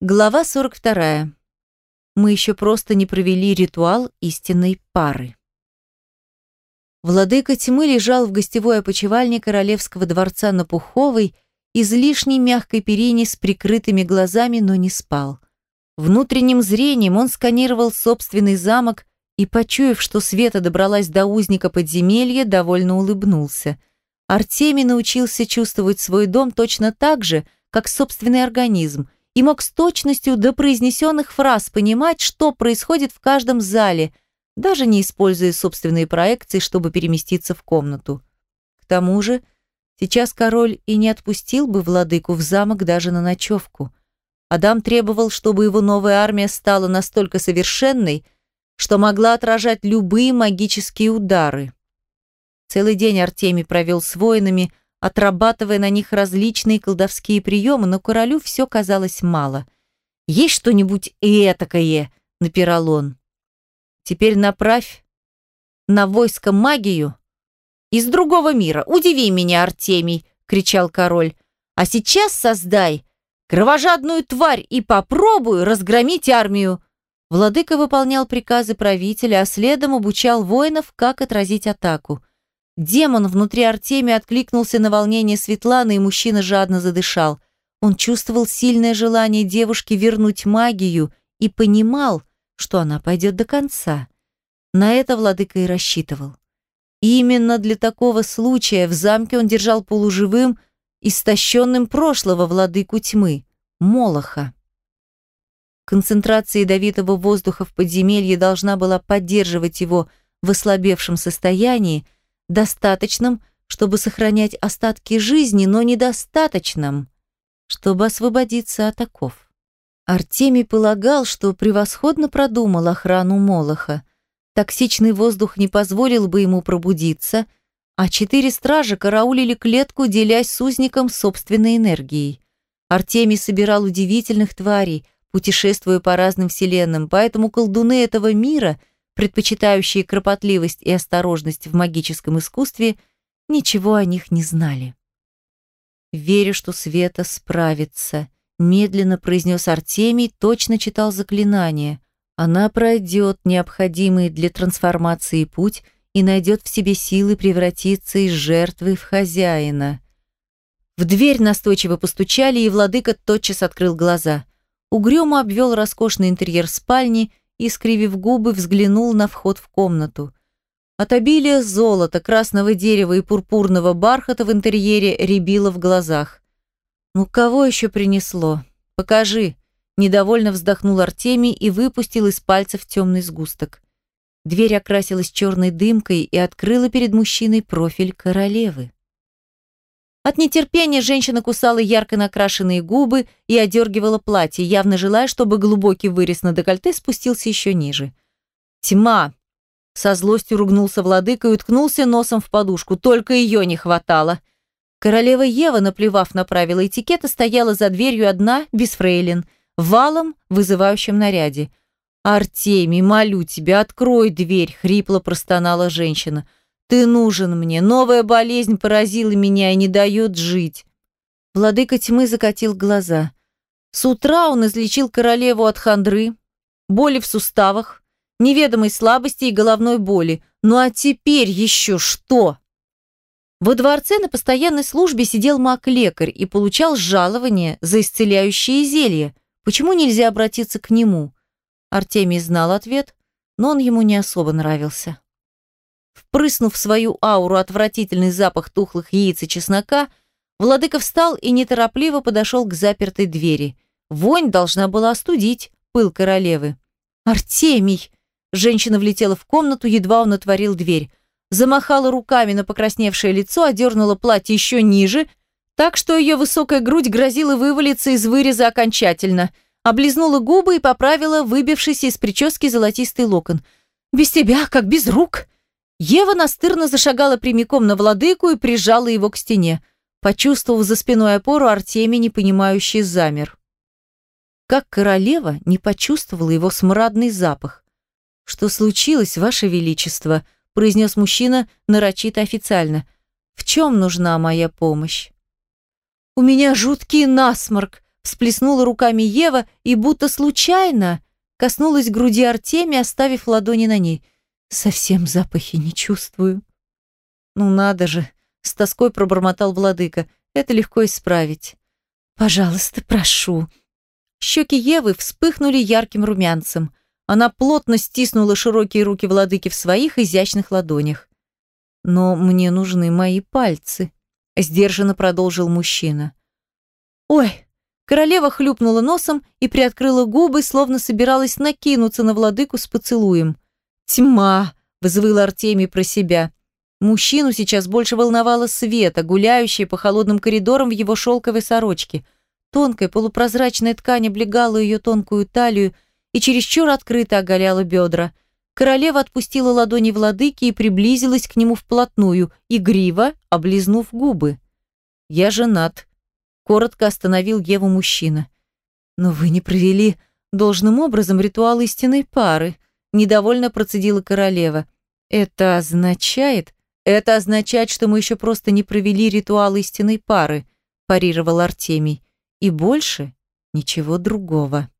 Глава 42. Мы еще просто не провели ритуал истинной пары. Владыка тьмы лежал в гостевой опочивальне королевского дворца на Пуховой, излишней мягкой перине с прикрытыми глазами, но не спал. Внутренним зрением он сканировал собственный замок и, почуяв, что Света добралась до узника подземелья, довольно улыбнулся. Артемий научился чувствовать свой дом точно так же, как собственный организм – и мог с точностью до произнесенных фраз понимать, что происходит в каждом зале, даже не используя собственные проекции, чтобы переместиться в комнату. К тому же, сейчас король и не отпустил бы владыку в замок даже на ночевку. Адам требовал, чтобы его новая армия стала настолько совершенной, что могла отражать любые магические удары. Целый день Артемий провел с воинами, отрабатывая на них различные колдовские приемы, но королю все казалось мало. «Есть что-нибудь этакое?» — напирал он. «Теперь направь на войско магию из другого мира. Удиви меня, Артемий!» — кричал король. «А сейчас создай кровожадную тварь и попробуй разгромить армию!» Владыка выполнял приказы правителя, а следом обучал воинов, как отразить атаку. Демон внутри Артемия откликнулся на волнение Светланы, и мужчина жадно задышал. Он чувствовал сильное желание девушки вернуть магию и понимал, что она пойдет до конца. На это владыка и рассчитывал. именно для такого случая в замке он держал полуживым, истощенным прошлого владыку тьмы, Молоха. Концентрация ядовитого воздуха в подземелье должна была поддерживать его в ослабевшем состоянии, достаточным, чтобы сохранять остатки жизни, но недостаточным, чтобы освободиться от оков. Артемий полагал, что превосходно продумал охрану Молоха. Токсичный воздух не позволил бы ему пробудиться, а четыре стража караулили клетку, делясь с узником собственной энергией. Артемий собирал удивительных тварей, путешествуя по разным вселенным, поэтому колдуны этого мира – предпочитающие кропотливость и осторожность в магическом искусстве, ничего о них не знали. «Верю, что Света справится», — медленно произнес Артемий, точно читал заклинание. «Она пройдет необходимый для трансформации путь и найдет в себе силы превратиться из жертвы в хозяина». В дверь настойчиво постучали, и владыка тотчас открыл глаза. Угрюмо обвел роскошный интерьер спальни и, скривив губы, взглянул на вход в комнату. От обилия золота, красного дерева и пурпурного бархата в интерьере рябило в глазах. «Ну кого еще принесло? Покажи!» Недовольно вздохнул Артемий и выпустил из пальцев темный сгусток. Дверь окрасилась черной дымкой и открыла перед мужчиной профиль королевы. От нетерпения женщина кусала ярко накрашенные губы и одергивала платье, явно желая, чтобы глубокий вырез на декольте спустился еще ниже. «Тьма!» Со злостью ругнулся владыка и уткнулся носом в подушку. Только ее не хватало. Королева Ева, наплевав на правила этикета, стояла за дверью одна, без фрейлин, валом, вызывающим наряде. «Артемий, молю тебя, открой дверь!» — хрипло простонала женщина. Ты нужен мне. Новая болезнь поразила меня и не дает жить. Владыка тьмы закатил глаза. С утра он излечил королеву от хандры, боли в суставах, неведомой слабости и головной боли. Ну а теперь еще что? Во дворце на постоянной службе сидел маг-лекарь и получал жалование за исцеляющие зелья. Почему нельзя обратиться к нему? Артемий знал ответ, но он ему не особо нравился. Впрыснув в свою ауру отвратительный запах тухлых яиц и чеснока, владыка встал и неторопливо подошел к запертой двери. Вонь должна была остудить пыл королевы. «Артемий!» Женщина влетела в комнату, едва он отворил дверь. Замахала руками на покрасневшее лицо, одернула платье еще ниже, так что ее высокая грудь грозила вывалиться из выреза окончательно. Облизнула губы и поправила выбившийся из прически золотистый локон. «Без тебя, как без рук!» Ева настырно зашагала прямиком на владыку и прижала его к стене. Почувствовав за спиной опору, Артемий, непонимающий, замер. Как королева не почувствовала его смрадный запах. «Что случилось, Ваше Величество?» – произнес мужчина нарочито официально. «В чем нужна моя помощь?» «У меня жуткий насморк», всплеснула руками Ева и будто случайно коснулась груди Артемия, оставив ладони на ней. Совсем запахи не чувствую. Ну надо же, с тоской пробормотал владыка. Это легко исправить. Пожалуйста, прошу. Щеки Евы вспыхнули ярким румянцем. Она плотно стиснула широкие руки владыки в своих изящных ладонях. «Но мне нужны мои пальцы», — сдержанно продолжил мужчина. «Ой!» Королева хлюпнула носом и приоткрыла губы, словно собиралась накинуться на владыку с поцелуем. «Тьма!» — взвыл Артемий про себя. Мужчину сейчас больше волновала Света, гуляющая по холодным коридорам в его шелковой сорочке. Тонкая полупрозрачная ткань облегала ее тонкую талию и чересчур открыто оголяла бедра. Королева отпустила ладони владыки и приблизилась к нему вплотную, игриво облизнув губы. «Я женат», Коротко остановил Еву мужчина. «Но вы не провели должным образом ритуал истинной пары», недовольно процедила королева. «Это означает...» «Это означает, что мы еще просто не провели ритуал истинной пары», парировал Артемий. «И больше ничего другого».